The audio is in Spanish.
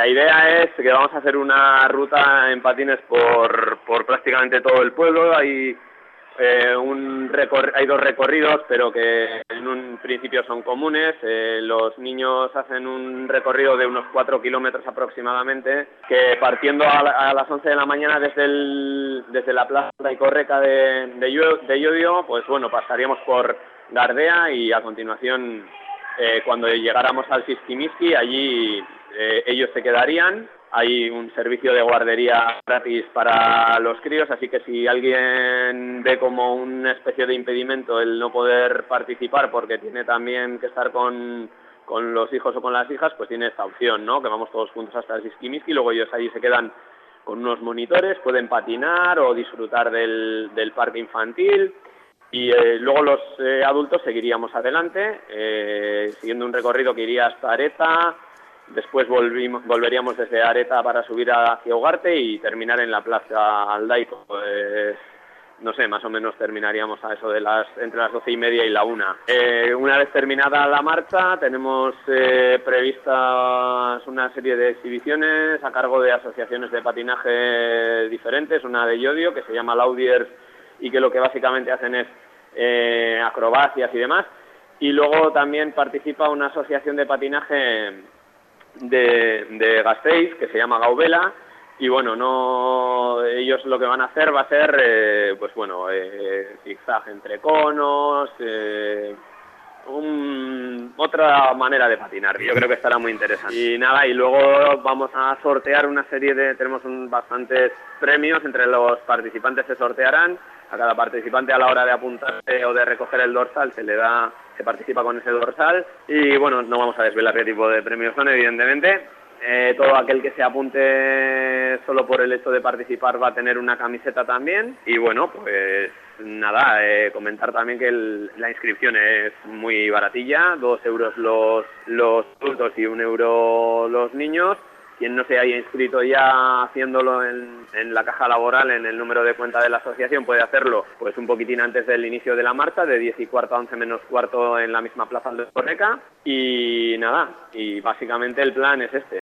la idea es que vamos a hacer una ruta en patines por, por prácticamente todo el pueblo. Hay eh, un hay dos recorridos, pero que en un principio son comunes. Eh, los niños hacen un recorrido de unos cuatro kilómetros aproximadamente, que partiendo a, las 11 de la mañana desde, el, desde la plaza y Correca de, de, Yodio, pues bueno, pasaríamos por Gardea y a continuación, eh, cuando llegáramos al Siskimiski, allí ellos se quedarían hay un servicio de guardería gratis para los críos, así que si alguien ve como una especie de impedimento el no poder participar porque tiene también que estar con, con los hijos o con las hijas, pues tiene esta opción, ¿no? Que vamos todos juntos hasta el Siskimiski luego ellos allí se quedan con unos monitores, pueden patinar o disfrutar del, del parque infantil. Y eh, luego los eh, adultos seguiríamos adelante, eh, siguiendo un recorrido que iría hasta Areta, Después volvimos, volveríamos desde Areta para subir hacia Ugarte y terminar en la plaza Aldaico. Pues, no sé, más o menos terminaríamos a eso de las entre las doce y media y la una. Eh, una vez terminada la marcha, tenemos eh, previstas una serie de exhibiciones a cargo de asociaciones de patinaje diferentes, una de Yodio que se llama Laudiers y que lo que básicamente hacen es eh, acrobacias y demás. Y luego también participa una asociación de patinaje de, de Gasteiz, que se llama Gaubela, y bueno, no ellos lo que van a hacer va a ser, eh, pues bueno, eh, zigzag entre conos, eh, otra manera de patinar. Yo creo que estará muy interesante. Y nada, y luego vamos a sortear una serie de, tenemos un, bastantes premios, entre los participantes se sortearán, a cada participante a la hora de apuntarse o de recoger el dorsal se le da se participa con ese dorsal y bueno, no vamos a desvelar qué tipo de premios son, evidentemente. Eh, todo aquel que se apunte solo por el hecho de participar va a tener una camiseta también. Y bueno, pues nada, eh, comentar también que la inscripción es muy baratilla, dos euros los, los adultos y un euro los niños. Quien no se haya inscrito ya haciéndolo en, la caja laboral, en el número de cuenta de la asociación, puede hacerlo pues un poquitín antes del inicio de la marcha, de 10 y cuarto a 11 menos cuarto en la misma plaza de Correca. Y nada, y básicamente el plan es este,